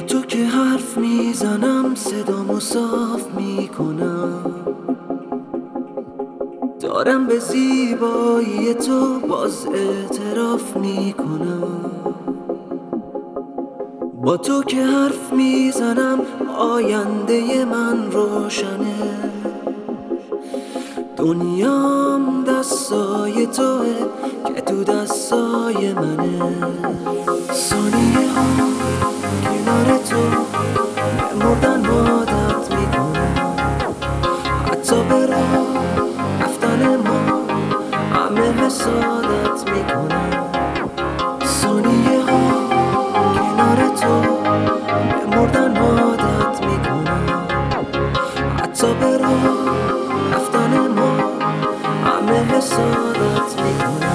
که حرف می‌زنم صدامو صاف می‌کنم. دارم به زیبایی تو باز اعتراف می‌کنم. با تو که حرف می‌زنم آینده من روشنه. دنیام دستای توه که تو دستای منه. ثانیه ها کنار تو مردن عادت می‌کنم حتی به رفتن ما همه حسادت همه حسادت می‌کنم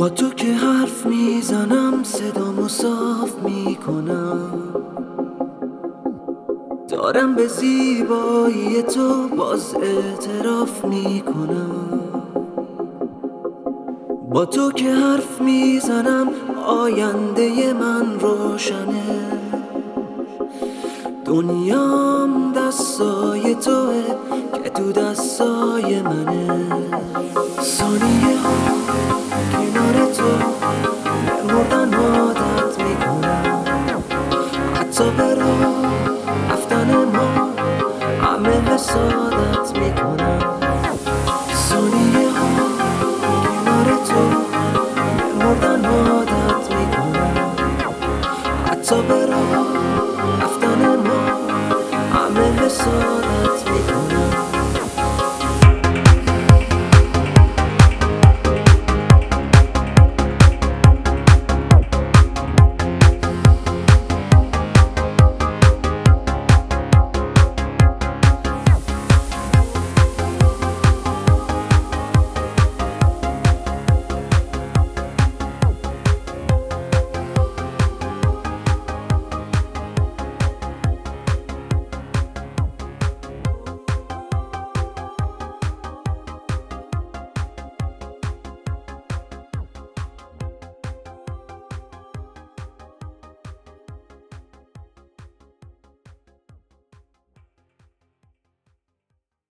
با تو که حرف می‌زنم صدامو صاف می‌کنم. دارم به زیبایی تو باز اعتراف می‌کنم. با تو که حرف می‌زنم آینده من روشنه. دنیام دستای توه که تو دستای حسادت می‌کنم. سونیه ها کنار تو به مردن عادت می‌کنم. حتی برا رفتن